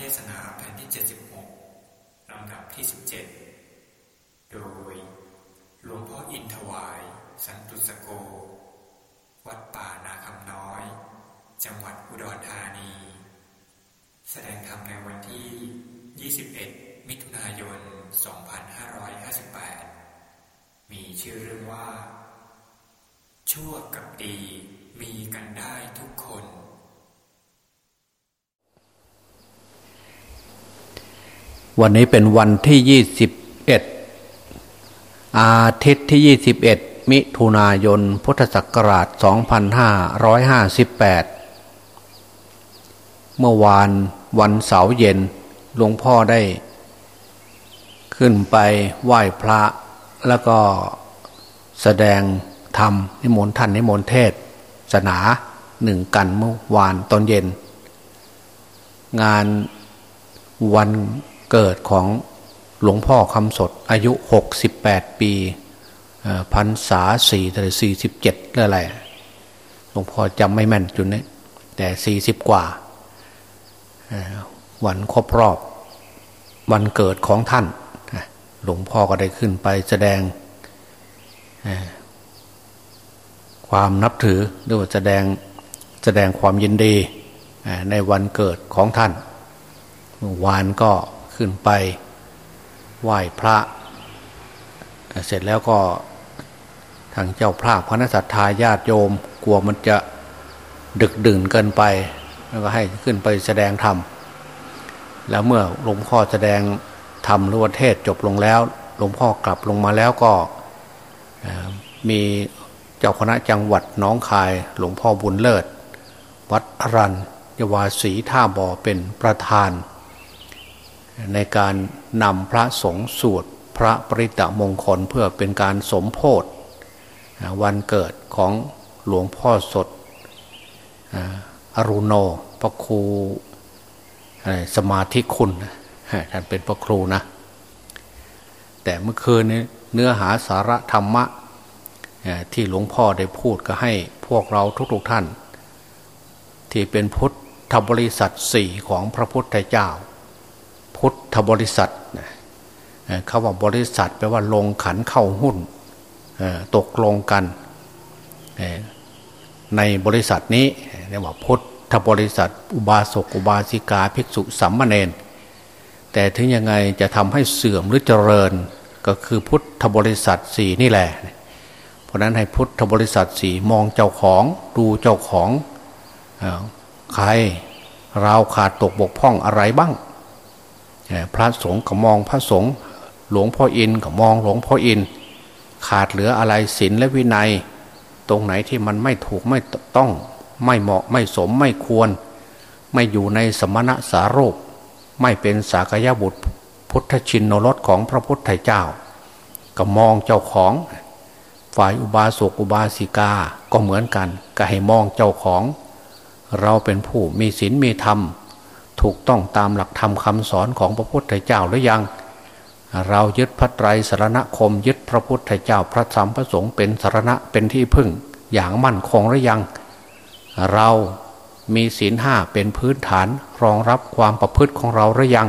เทศนาแผ่นที่ 76 ลำดับที่ 17 โดย หลวงพ่ออินทวาย สันตุสโก วัดป่านาคำน้อย จังหวัดอุดรธานี แสดงธรรมในวันที่ 21 มิถุนายน 2558 มีชื่อเรื่องว่า ชั่วกับดีมีกันได้ทุกคน วันนี้เป็นวันที่ยี่สิบเอ็ดอาทิตย์ที่ยี่สิบเอ็ดมิถุนายน พุทธศักราชสองพันห้าร้อยห้าสิบแปดเมื่อวานวันเสาร์เย็นหลวงพ่อได้ ขึ้นไปไหว้พระแล้วก็แสดงธรรมนิมนต์ท่านนิมนต์เทศศาสนาหนึ่งกันเมื่อวานตอนเย็น งานวัน เกิดของหลวงพ่อคำสดอายุหกสิบแปดปีพันษาสี่แต่สี่สิบเจ็ดอะไรหลวงพ่อจำไม่แม่นจุดนี้แต่สี่สิบกว่า วันครบรอบ วันเกิดของท่าน หลวงพ่อก็ได้ขึ้นไปแสดง ความนับถือหรือว่าแสดงแสดงความยินดีในวันเกิดของท่านวานก็ ขึ้นไปไหว้พระ เสร็จแล้วก็ทางเจ้าพระพระนัสัตยาญาติโยมกลัวมันจะดึกดื่นเกินไป แล้วก็ให้ขึ้นไปแสดงธรรมแล้วเมื่อหลวงพ่อแสดงธรรมหรือว่าเทศจบลงแล้วหลวงพ่อกลับลงมาแล้วก็มีเจ้าคณะจังหวัดน้องคายหลวงพ่อบุญเลิศ วัดอรัญยวาสีท่าบ่อเป็นประธาน ในการนำพระสงฆ์สวดพระปริตะมงคลเพื่อเป็นการสมโพธวันเกิดของหลวงพ่อสดอรุโนพระครูสมาธิคุณท่านเป็นพระครูนะ แต่เมื่อคืนนี้เนื้อหาสาระธรรมะที่หลวงพ่อได้พูดก็ให้พวกเราทุกๆท่าน ที่เป็นพุทธบริษัทสี่ของพระพุทธเจ้า พุทธบริษัทคาว่าบริษัทแปลว่าลงขันเข้าหุ้นตกลงกันในบริษัทนี้เรียกว่าพุทธบริษัท อุบาสกอุบาสิกาภิกษุสัมมาเนนแต่ถึงยังไงจะทำให้เสื่อมหรือเจริญก็คือพุทธบริษัทสี่นี่แหละ เพราะนั้นให้พุทธบริษัทสี่มองเจ้าของดูเจ้าของใครเราขาดตกบกพร่องอะไรบ้าง พระสงฆ์ก็มองพระสงฆ์หลวงพ่ออินก็มองหลวงพ่ออิน ขาดเหลืออะไรศีลและวินัย ตรงไหนที่มันไม่ถูกไม่ต้องไม่เหมาะไม่สมไม่ควร ไม่อยู่ในสมณะสารูปไม่เป็นสากยบุตร พุทธชินนรสของพระพุทธเจ้า ก็มองเจ้าของ ฝ่ายอุบาสกอุบาสิกาก็เหมือนกัน ก็ให้มองเจ้าของ เราเป็นผู้มีศีลมีธรรม ถูกต้องตามหลักธรรมคำสอนของพระพุทธเจ้าหรือยัง เรายึดพระไตรสารณคม ยึดพระพุทธเจ้าพระธรรมพระสงฆ์เป็นสารณะเป็นที่พึ่งอย่างมั่นคงหรือยัง เรามีศีลห้าเป็นพื้นฐานรองรับความประพฤติของเราหรือยัง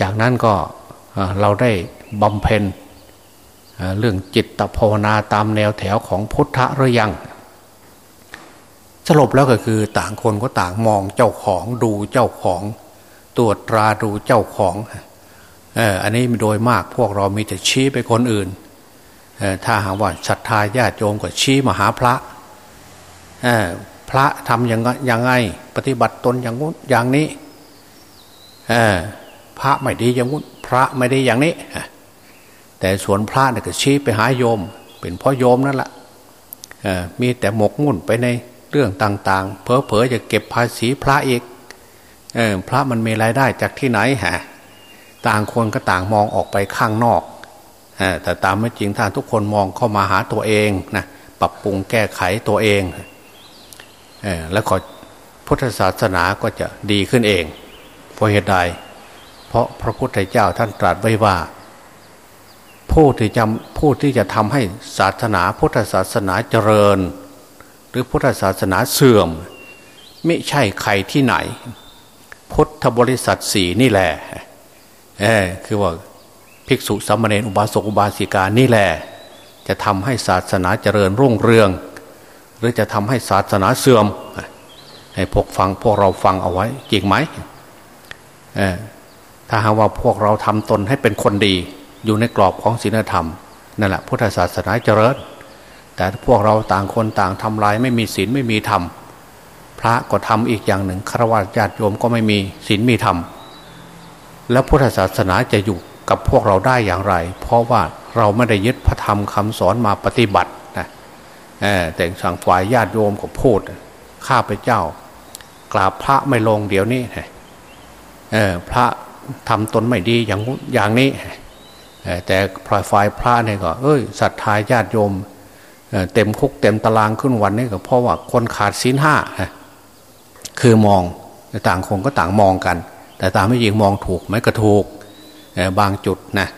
จากนั้นก็เราได้บำเพ็ญเรื่องจิตภาวนาตามแนวแถวของพุทธะหรือยัง สรุปแล้วก็คือต่างคนก็ต่างมองเจ้าของดูเจ้าของตรวจตราดูเจ้าของเอออันนี้โดยมากพวกเรามีแต่ชี้ไปคนอื่นถ้าหากว่าศรัทธาญาติโยมก็ชี้มาหาพระพระทำอย่างยังไง ปฏิบัติตนอย่างงู้นอย่างนี้พระไม่ดีอย่างงู้นพระไม่ดีอย่างนี้แต่สวนพระเนี่ยก็ชี้ไปหาโยม เป็นพ่อโยมนั่นแหละมีแต่หมกมุ่นไปใน เรื่องต่างๆเพอเพอจะเก็บภาษีพระอีกพระมันมีรายได้จากที่ไหนฮะต่างคนก็ต่างมองออกไปข้างนอกแต่ตามไม่จริงท่านทุกคนมองเข้ามาหาตัวเองนะปรับปรุงแก้ไขตัวเองแล้วก็พุทธศาสนาก็จะดีขึ้นเองเพราะเหตุใดเพราะพระพุทธเจ้าท่านตรัสไว้ว่าผู้ที่จะผู้ที่จะทำให้ศาสนาพุทธศาสนาเจริญ หรือพุทธศาสนาเสื่อม ไม่ใช่ใครที่ไหน พุทธบริษัทสี่นี่แหละเออคือว่าภิกษุสามเณรอุบาสกอุบาสิกานี่แหละจะทำให้ศาสนาเจริญรุ่งเรือง หรือจะทำให้ศาสนาเสื่อม ให้พวกฟังพวกเราฟังเอาไว้จริงไหมถ้าหากว่าพวกเราทำตนให้เป็นคนดี อยู่ในกรอบของศีลธรรมนั่นแหละพุทธศาสนาเจริญ แต่พวกเราต่างคนต่างทำลายไม่มีศีลไม่มีธรรมพระก็ทำอีกอย่างหนึ่งฆราวาสญาติโยมก็ไม่มีศีลมีธรรมแล้วพุทธศาสนาจะอยู่กับพวกเราได้อย่างไร เพราะว่าเราไม่ได้ยึดพระธรรมคำสอนมาปฏิบัตินะแต่สั่งฝ่ายญาติโยมก็พูดข้าพเจ้ากราบพระไม่ลงเดี๋ยวนี้พระทำตนไม่ดีอย่างอย่างนี้แต่พลอยฝ่ายพระเนี่ยก็ เอ้ยศรัทธาญาติโยม เต็มคุกเต็มตารางขึ้นวันนี้ก็เพราะว่าคนขาดศีลห้าคือมองต่างคนก็ต่างมองกัน แต่ตามไม่จริงมองถูกไหมก็ถูกบางจุดนะ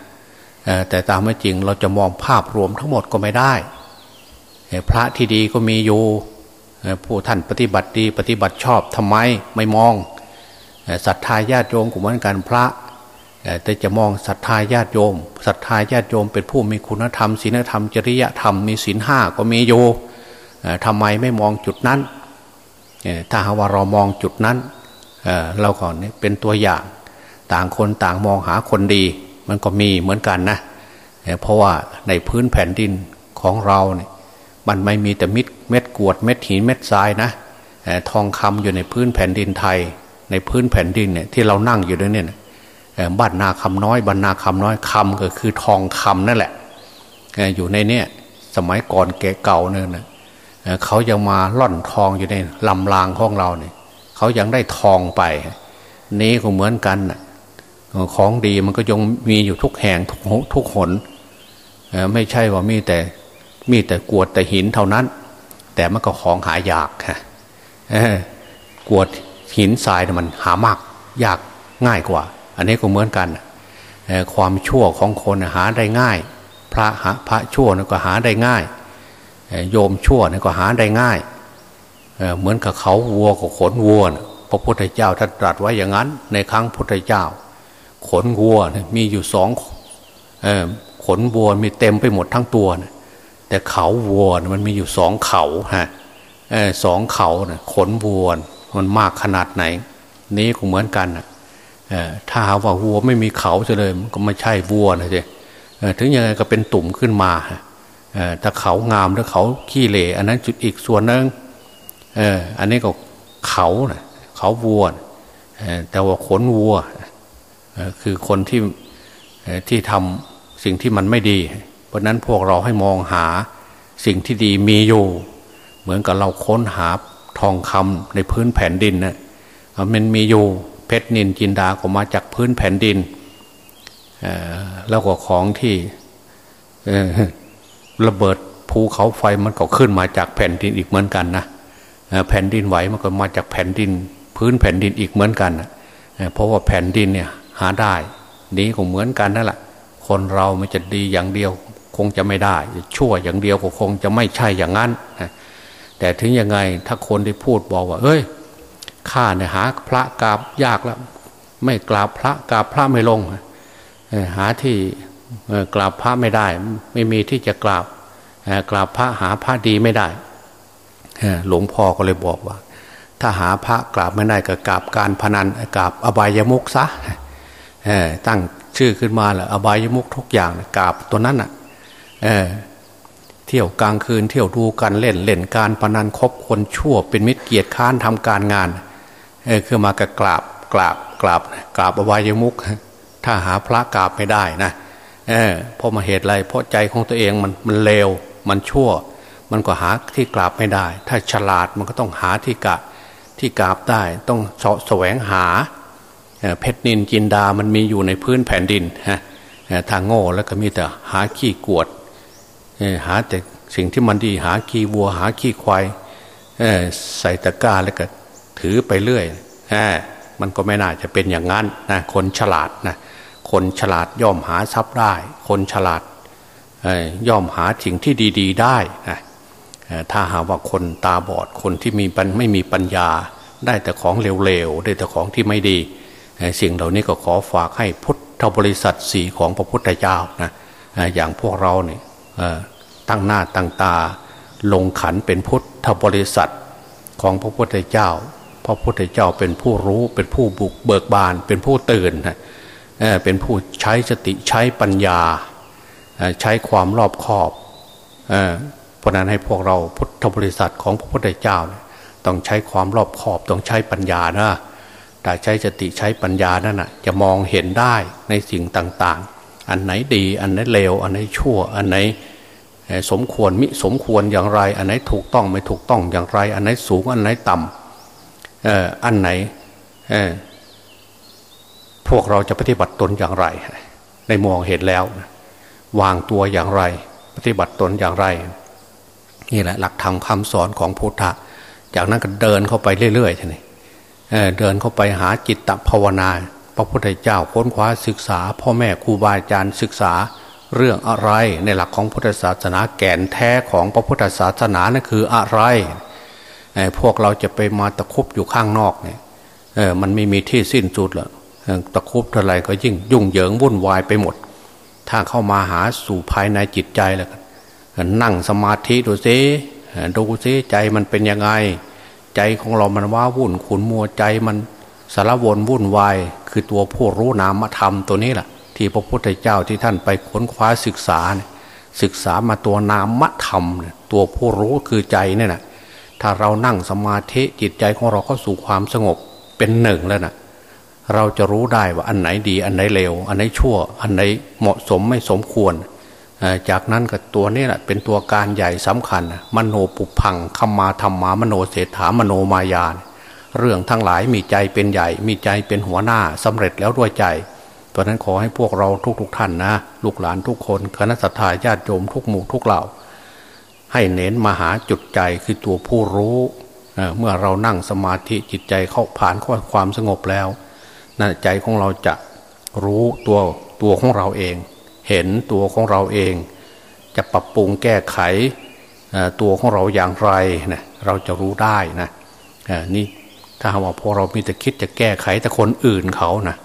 แต่ตามไม่จริงเราจะมองภาพรวมทั้งหมดก็ไม่ได้ พระที่ดีก็มีอยู่ผู้ท่านปฏิบัติดีปฏิบัติชอบทำไมไม่มองศรัทธาญาติโยมก็เหมือนกันพระ แต่จะมองศรัทธาญาติโยมศรัทธาญาติโยม เป็นผู้มีคุณธรรมศีลธรรมจริยธรรมมีศีลห้าก็มีอยู่ทำไมไม่มองจุดนั้นถ้าหาว่าเรามองจุดนั้นเราก่อนเป็นตัวอย่าง ต่างคนต่างมองหาคนดี มันก็มีเหมือนกันนะเพราะว่าในพื้นแผ่นดินของเราเนี่ยมันไม่มีแต่มิดเม็ดกวดเม็ดหินเม็ดทรายนะทองคำอยู่ในพื้นแผ่นดินไทย ในพื้นแผ่นดินเนี่ยที่เรานั่งอยู่ด้วยเนี่ย บ้านนาคำน้อยบ้านนาคำน้อยคำก็คือทองคำนั่นแหละอยู่ในเนี่ยสมัยก่อนแกเก่าเนี่ยนะเขายังมาล่อนทองอยู่ในลำรางของเราเนี่ยเขายังได้ทองไป นี้ก็เหมือนกันของดีมันก็ยังมีอยู่ทุกแห่งทุกทุกหนไม่ใช่ว่ามีแต่มีแต่กวดแต่หินเท่านั้น แต่มันก็ของหายากฮะกวดหินทรายมันหามากยากง่ายกว่า อันนี้ก็เหมือนกันความชั่วของคนหาได้ง่าย พระหาพระชั่วนี่ก็หาได้ง่ายโยมชั่วนี่ก็หาได้ง่ายเหมือนกับเขาวัวกับขนวัวพระพุทธเจ้าท่านตรัสไว้อย่างนั้น ในครั้งพุทธเจ้า ขนวัวมีอยู่สองขนวัวมีเต็มไปหมดทั้งตัวนะแต่เขาวัวมันมีอยู่สองเขาฮะสองเขานะขนวัวมันมากขนาดไหน นี้ก็เหมือนกันนะ ถ้าหาว่าวัวไม่มีเขาจะเลยก็ไม่ใช่วัวนะเจ๊ถึงยังไงก็เป็นตุ่มขึ้นมาถ้าเขางามแล้วเขาขี้เหร่อันนั้นจุดอีกส่วนนึงอันนี้ก็เขาเขาวัวแต่ว่าขนวัวคือคนที่ที่ทำสิ่งที่มันไม่ดี เพราะนั้นพวกเราให้มองหาสิ่งที่ดีมีอยู่ เหมือนกับเราค้นหาทองคำในพื้นแผ่นดินนะมันมีอยู่ เพชรนินจินดาก็มาจากพื้นแผ่นดินแล้วก็ของที่ระเบิดภูเขาไฟมันก็ขึ้นมาจากแผ่นดินอีกเหมือนกันนะแผ่นดินไหวมันก็มาจากแผ่นดิน พื้นแผ่นดินอีกเหมือนกันเพราะว่าแผ่นดินเนี่ยหาได้ดีก็เหมือนกันนั่นแหละคนเราไม่จะดีอย่างเดียว คงจะไม่ได้ ชั่วอย่างเดียวก็คงจะไม่ใช่อย่างนั้นแต่ถึงยังไงถ้าคนที่พูดบอกว่า เอ้ย ข้าเนี่ยหาพระกราบยากแล้ว ไม่กราบพระกราบพระไม่ลงหาที่กราบพระไม่ได้ ไม่มีที่จะกราบกราบพระหาพระดีไม่ได้หลวงพ่อก็เลยบอกว่า ถ้าหาพระกราบไม่ได้ก็กราบการพนันกราบอบายมุกซะตั้งชื่อขึ้นมาแหละอบายมุกทุกอย่างกราบตัวนั้นอะเเที่ยวกลางคืนเที่ยวดูกันเล่นเล่นการพนันคบคนชั่วเป็นมิตรเกียรติค้านทำการงาน เออคือมากระกราบกราบกราบกราบอบายมุกถ้าหาพระกราบไม่ได้นะเออเพราะมาเหตุอะไรเพราะใจของตัวเองมันมันเลวมันชั่ว มันก็หาที่กราบไม่ได้ ถ้าฉลาดมันก็ต้องหาที่กะที่กราบได้ ต้องสแสวงหาเพชรนินจินดามันมีอยู่ในพื้นแผ่นดินฮะทางโง่แล้วก็มีแต่หาขี้กวดหาแต่สิ่งที่มันดีหาขี้วัวหาขี้ควายใส่ตะกร้าแล้วก็ ถือไปเรื่อยมันก็ไม่น่าจะเป็นอย่างนั้นนะคนฉลาดนะคนฉลาดย่อมหาทรัพย์ได้ คนฉลาดย่อมหาสิ่งที่ดี ๆ ได้นะถ้าหาว่าคนตาบอดคนที่มีปัญไม่มีปัญญา ได้แต่ของเร็วๆได้แต่ของที่ไม่ดีสิ่งเหล่านี้ก็ขอฝากให้พุทธบริษัทสีของพระพุทธเจ้านะอย่างพวกเราเนี่ยตั้งหน้าตั้งตา ลงขันเป็นพุทธบริษัทของพระพุทธเจ้า พระพุทธเจ้าเป็นผู้รู้เป็นผู้บุกเบิกบาน เป็นผู้ตื่นเป็นผู้ใช้สติใช้ปัญญา ใช้ความรอบคอบเพราะนั้นให้พวกเราพุทธบริษัทของพระพุทธเจ้า ต้องใช้ความรอบคอบต้องใช้ปัญญานะแต่ใช้สติใช้ปัญญานั่นนะจะมองเห็นได้ในสิ่งต่าง ๆ อันไหนดีอันไหนเลวอันไหนชั่วอันไหนสมควรมิสมควรอย่างไร อันไหนถูกต้องไม่ถูกต้องอย่างไร อันไหนสูงอันไหนต่ำ อันไหนพวกเราจะปฏิบัติตนอย่างไร ในมองเห็นแล้ว วางตัวอย่างไร ปฏิบัติตนอย่างไร นี่แหละ หลักธรรมคาสอนของพุทธะ จากนั้นก็เดินเข้าไปเรื่อยๆทีนี้เดินเข้าไปหาจิตตภาวนา พระพุทธเจ้าค้นคว้าศึกษา พ่อแม่ครูบาอาจารย์ศึกษาเรื่องอะไรในหลักของพุทธศาสนาแก่นแท้ของพระพุทธศาสนานั่นคืออะไร พวกเราจะไปมาตะคุบอยู่ข้างนอกเนี่ยมันไม่มีที่สิ้นสุดหรอกตะคุบเท่าไรก็ยิ่งยุ่งเหยิงวุ่นวายไปหมด ถ้าเข้ามาหาสู่ภายในจิตใจแล้วนั่งสมาธิดูซิดูซิใจมันเป็นยังไง ใจของเรามันว้าวุ่นขุนมัวใจมันสารวนวุ่นวาย คือตัวผู้รู้นามธรรมตัวนี้แหละที่พระพุทธเจ้าที่ท่านไปค้นคว้าศึกษา ศึกษามาตัวนามธรรม ตัวผู้รู้คือใจเนี่ยนะ ถ้าเรานั่งสมาธิจิตใจของเราเข้าสู่ความสงบเป็นหนึ่งแล้วนะเราจะรู้ได้ว่าอันไหนดีอันไหนเลว อันไหนชั่ว อันไหนเหมาะสมไม่สมควร จากนั้นกับตัวนี้แหละเป็นตัวการใหญ่สำคัญ มโนปุพังคมาธรรมามโนเศรษฐามโนมายาเรื่องทั้งหลายมีใจเป็นใหญ่ มีใจเป็นหัวหน้าสำเร็จแล้วด้วยใจเพราะนั้นขอให้พวกเราทุกๆทท่านนะ ลูกหลานทุกคนคณะสัตยาญาติโยมทุกหมู่ทุกเหล่า ให้เน้นมาหาจุดใจคือตัวผู้รู้เมื่อเรานั่งสมาธิจิตใจเข้าผ่านข้อความสงบแล้วนั่นใจของเราจะรู้ตัวตัวของเราเอง เห็นตัวของเราเอง จะปรับปรุงแก้ไขตัวของเราอย่างไรนะเราจะรู้ได้นะนี่ถ้าว่าพอเรามีแต่คิดจะแก้ไขแต่คนอื่นเขานะ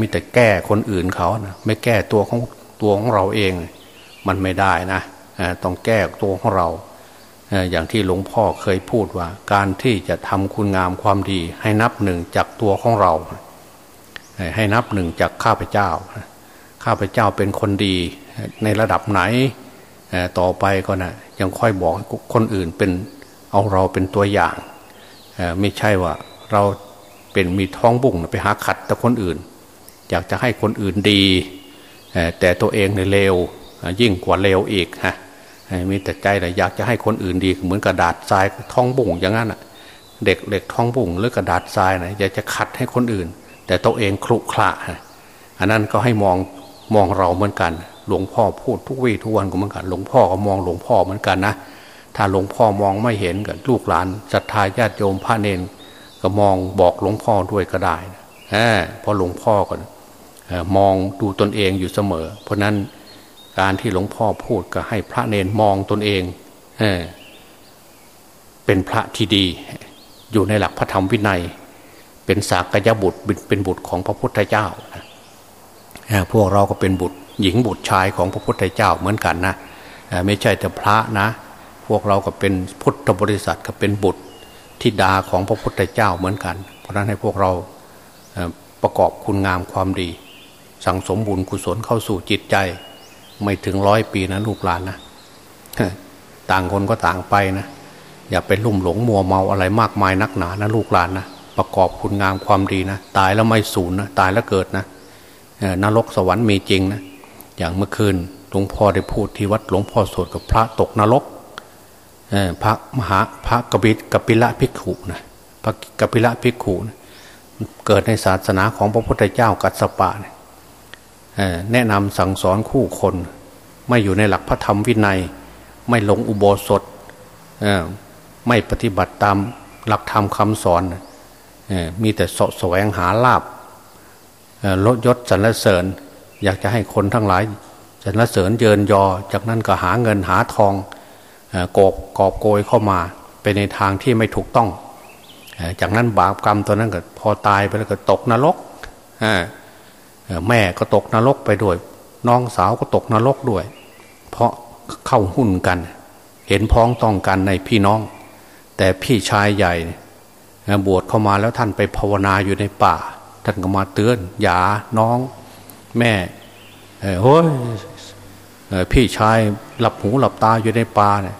มีแต่แก้คนอื่นเขานะไม่แก้ตัวของตัวของเราเอง มันไม่ได้นะ ต้องแก้ตัวของเรา อย่างที่หลวงพ่อเคยพูดว่า การที่จะทำคุณงามความดี ให้นับหนึ่งจากตัวของเรา ให้นับหนึ่งจากข้าพเจ้า ข้าพเจ้าเป็นคนดีในระดับไหนต่อไปก็นะยังค่อยบอกคนอื่นเป็นเอาเราเป็นตัวอย่างไม่ใช่ว่าเราเป็นมีท้องบุ่งไปหาขัดแต่คนอื่น อยากจะให้คนอื่นดีแต่ตัวเองในเลวยิ่งกว่าเลวอีกฮะ มีแต่ใจแต่อยากจะให้คนอื่นดี เหมือนกระดาษทรายท้องบุ่งอย่างนั้นอะเด็กเด็กท้องบุ่งหรือกระดาษทรายนะอยากจะขัดให้คนอื่น แต่ตัวเองคลุกคละอันนั้นก็ให้มองมองเราเหมือนกัน หลวงพ่อพูดทุกวี่ทุกวันก็เหมือนกัน หลวงพ่อก็มองหลวงพ่อเหมือนกันนะถ้าหลวงพ่อมองไม่เห็นกับลูกหลานศรัทธาญาติโยมพระเนนก็มองบอกหลวงพ่อด้วยก็ได้เพราะหลวงพ่อก็มองดูตนเองอยู่เสมอ เพราะนั้น การที่หลวงพ่อพูดก็ให้พระเนนมองตนเองเอเป็นพระที่ดี อยู่ในหลักพระธรรมวินัย เป็นสากยบุตรเป็นบุตรของพระพุทธเจ้าพวกเราก็เป็นบุตร หญิงบุตรชายของพระพุทธเจ้าเหมือนกันนะไม่ใช่แต่พระนะ พวกเราก็เป็นพุทธบริษัทก็เป็นบุตรธิดาของพระพุทธเจ้าเหมือนกัน เพราะนั้นให้พวกเราประกอบคุณงามความดี สั่งสมบุญกุศลเข้าสู่จิตใจ ไม่ถึงร้อยปีนะลูกหลานนะต่างคนก็ต่างไปนะอย่าไปลุ่มหลงมัวเมาอะไรมากมายนักหนานะลูกหลานนะประกอบคุณงามความดีนะตายแล้วไม่สูญนะตายแล้วเกิดนะนรกสวรรค์มีจริงนะอย่างเมื่อคืนหลวงพ่อได้พูดที่วัดหลวงพ่อสวดกับพระตกนรกพระมหาพระกบิกปิละภิกขุนะพระกปิละภิกขุนะเกิดในศาสนาของพระพุทธเจ้ากัสสปะเนี่ย แนะนำสั่งสอนคู่คน ไม่อยู่ในหลักพระธรรมวินัย ไม่ลงอุโบสถไม่ปฏิบัติตามหลักธรรมคำสอนมีแต่สะแสวงหาลาบลดยศสรรเสริญ อยากจะให้คนทั้งหลายสรรเสริญเยินยอ จากนั้นก็หาเงินหาทองโกบกอบโกยเข้ามาไปในทางที่ไม่ถูกต้อง จากนั้นบาปกรรมตัวนั้นก็พอตายไปแล้วก็ตกนรก แม่ก็ตกนรกไปด้วย น้องสาวก็ตกนรกด้วย เพราะเข้าหุ้นกัน เห็นพ้องต้องกันในพี่น้อง แต่พี่ชายใหญ่บวชเข้ามาแล้วท่านไปภาวนาอยู่ในป่า ท่านก็มาเตือนอย่าน้องแม่เฮ้ยพี่ชายหลับหูหลับตาอยู่ในป่าเนี่ย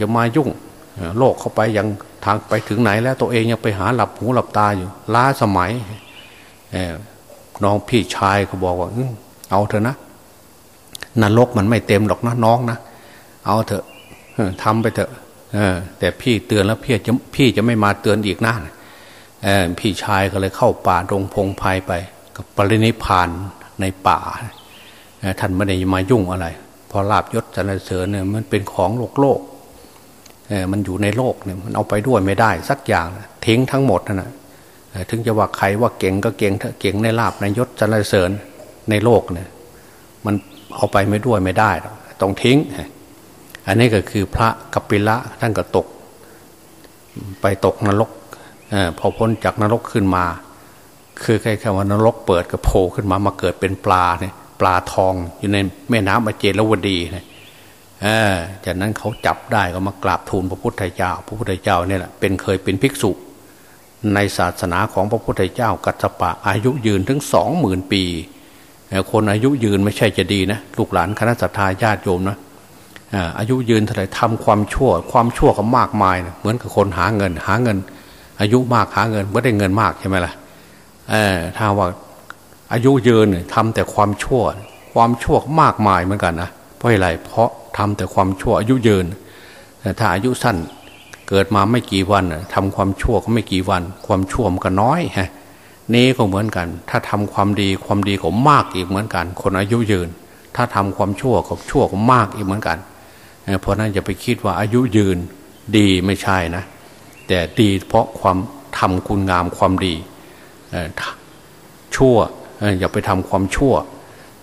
จะมายุ่งโลกเข้าไปยังทางไปถึงไหนแล้วตัวเองยังไปหาหลับหูหลับตาอยู่ล้าสมัย น้องพี่ชายก็บอกว่าเอาเถอะนะนรกมันไม่เต็มหรอกนะน้องนะเอาเถอะทำไปเถอะแต่พี่เตือนแล้วพี่จะพี่จะไม่มาเตือนอีกนะพี่ชายก็เลยเข้าป่าดงพงไพ่ไป กับปรินิพานในป่าท่านไม่ได้มายุ่งอะไร พอลาบยศจันเสริญเนี่ยมันเป็นของโลกโลกมันอยู่ในโลกเนี่ยมันเอาไปด้วยไม่ได้สักอย่างทิ้งทั้งหมดนะ ถึงจะว่าใครว่าเก่งก็เก่งเก่งในลาบในยศจันเสริญในโลกเนี่ยมันเอาไปไม่ด้วยไม่ได้ต้องทิ้ง อันนี้ก็คือพระกัปปิละท่านก็ตก ไปตกนรกอพอพ้นจากนรกขึ้นมา คือใครคำว่านรกเปิดกระโผล่ขึ้นมามาเกิดเป็นปลาเนี่ยปลาทองอยู่ในแม่น้ำอเจรวดีเนี่ยจากนั้นเขาจับได้ก็มากราบทูลพระพุทธเจ้า พระพุทธเจ้าเนี่ยแหละเป็นเคยเป็นภิกษุ ในศาสนาของพระพุทธเจ้ากัจจปะอายุยืนถึงสองหมื่นปี คนอายุยืนไม่ใช่จะดีนะ ลูกหลานคณะสัตยาญาติโยมนะอายุยืนเท่าไหร่ทำความชั่ว ความชั่วก็มากมายนะเหมือนกับคนหาเงินหาเงิน อายุมากหาเงินไม่ได้เงินมากใช่ไหมล่ะถ้าว่าอายุยืนทำแต่ความชั่ว ความชั่วมากมายเหมือนกันนะเพราะอะไรเพราะทำแต่ความชั่วอายุยืนแต่ถ้าอายุสั้น เกิดมาไม่กี่วันทำความชั่วก็ไม่กี่วัน ความชั่วมันก็น้อยฮะนี้ก็เหมือนกัน ถ้าทำความดีความดีก็มากอีกเหมือนกัน คนอายุยืน ถ้าทำความชั่วก็ชั่วก็มากอีกเหมือนกัน เพราะนั้นอย่าไปคิดว่าอายุยืนดีไม่ใช่นะ แต่ดีเพราะความทำคุณงามความดีชั่วอย่าไปทำความชั่ว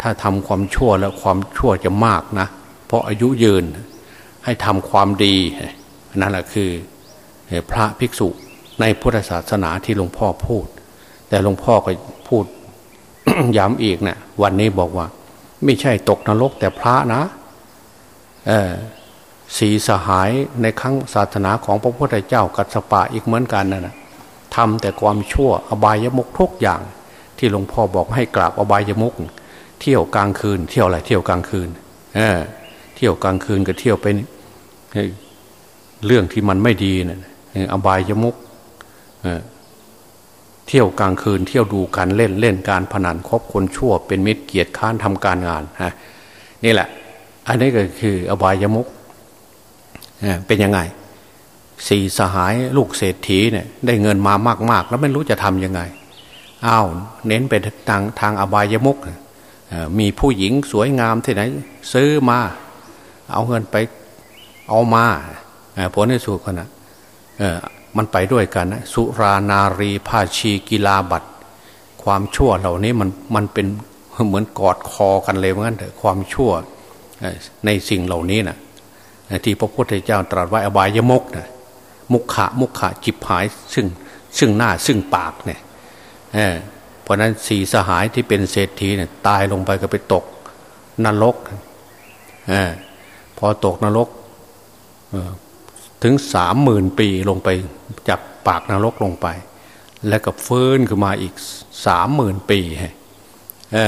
ถ้าทำความชั่วแล้วความชั่วจะมากนะ เพราะอายุยืนให้ทำความดี นั่นแหละคือพระภิกษุในพุทธศาสนาที่หลวงพ่อพูด แต่หลวงพ่อก็พูดย้ำอีกเนะี่ยวันนี้บอกว่า ไม่ใช่ตกนรกแต่พระนะสีสหายในครั้งศาสนาของพระพุทธเจ้ากัสปะอีกเหมือนกันนะ่ะทำแต่ความชั่วอบายมุกทุกอย่าง ที่หลวงพ่อบอกให้กราบอบายมุกเที่ยวกลางคืน เที่ยวอะไรเที่ยวกลางคืนเเที่ยวกลางคืนก็เที่ยวไป เรื่องที่มันไม่ดีเนี่ยอบายยมุกเที่ยวกลางคืนเที่ยวดูการเล่นเล่นการพนันคบคนชั่ว เป็นมิตรเกียรติค้านทำการงานฮะนี่แหละ อันนี้ก็คืออบายมุกเป็นยังไงสี่สหายลูกเศรษฐีเนี่ยได้เงินมามาก ๆ แล้วไม่รู้จะทำยังไงอ้าวเน้นไปทางทางอบายมุกมีผู้หญิงสวยงามที่ไหน ซื้อมา เอาเงินไปเอามา ผลในสุดคนนะมันไปด้วยกันนะสุรานารีภาชีกีฬาบัตรความชั่วเหล่านี้มันมันเป็นเหมือนกอดคอกันเลยเหมือนกันความชั่วในสิ่งเหล่านี้นะที่พระพุทธเจ้าตรัสไว้อบายมกนะมุขะมุขะจิบหายซึ่งซึ่งหน้าซึ่งปากเนี่ยเพราะนั้นสี่สหายที่เป็นเศรษฐีเนี่ยตายลงไปก็ไปตกนรกอพอตกนรก ถึงสามหมื่นปีลงไปจากปากนรกลงไป แล้วก็ฟื้นขึ้นมาอีกสามหมื่นปีอ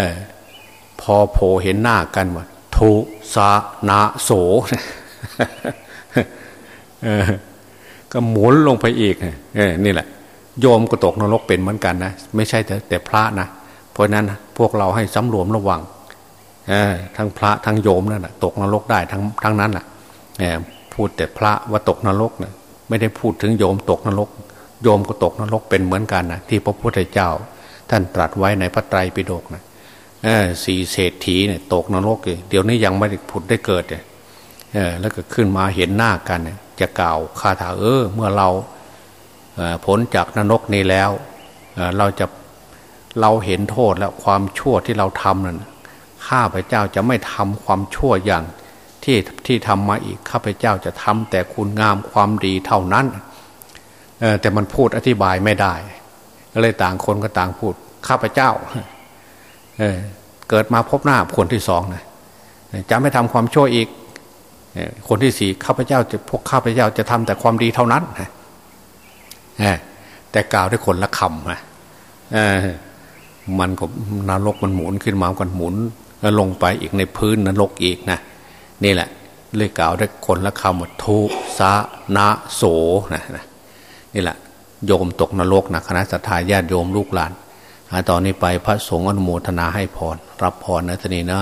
พอโผเห็นหน้ากันว่าทุสานาโสก็หมุนลงไปอีกนี่แหละ โยมก็ตกนรกเป็นเหมือนกันนะไม่ใช่แต่แต่พระนะเพราะนั้นพวกเราให้สำรวมระวังทั้งพระทั้งโยมนั่นแหะตกนรกได้ทั้งทั้งนั้นแหละ พูดแต่พระว่าตกนรกนะไม่ได้พูดถึงโยมตกนรก โยมก็ตกนรกเป็นเหมือนกันนะที่พระพุทธเจ้า ท่านตรัสไว้ในพระไตรปิฎกนะสี่เศรษฐีเนี่ยตกนรกเดี๋ยวนี้ยังไม่ได้ผุดได้เกิดเนี่ยแล้วก็ขึ้นมาเห็นหน้ากันจะกล่าวคาถาเออ เมื่อเราผลจากนรกนี้แล้วเราจะเราเห็นโทษแล้วความชั่วที่เราทำนั้นข้าพเจ้าจะไม่ทำความชั่วอย่าง ที่ที่ทำมาอีกข้าพเจ้าจะทำแต่คุณงามความดีเท่านั้นแต่มันพูดอธิบายไม่ได้ ก็เลยต่างคนก็ต่างพูด ข้าพเจ้าเเกิดมาพบหน้าคนที่สองนะจะไม่ทำความชั่วอีกคนที่สี่ข้าพเจ้าจะพวกข้าพเจ้าจะทำแต่ความดีเท่านั้นแต่กล่าวด้วยคนละคำนะมันก็นรกมันหมุนขึ้นมากันหมุนแล้วลงไปอีกในพื้นนรกอีกนะ นี่แหละเลยกล่าวได้คนละคำว่าทุสานะโสนะนะนี่แหละ โยมตกนรกนะคณะสัตยาญาติโยมลูกหลานตอนนี้ไปพระสงฆ์อนุโมทนาให้พร รับพรนะทนีนะ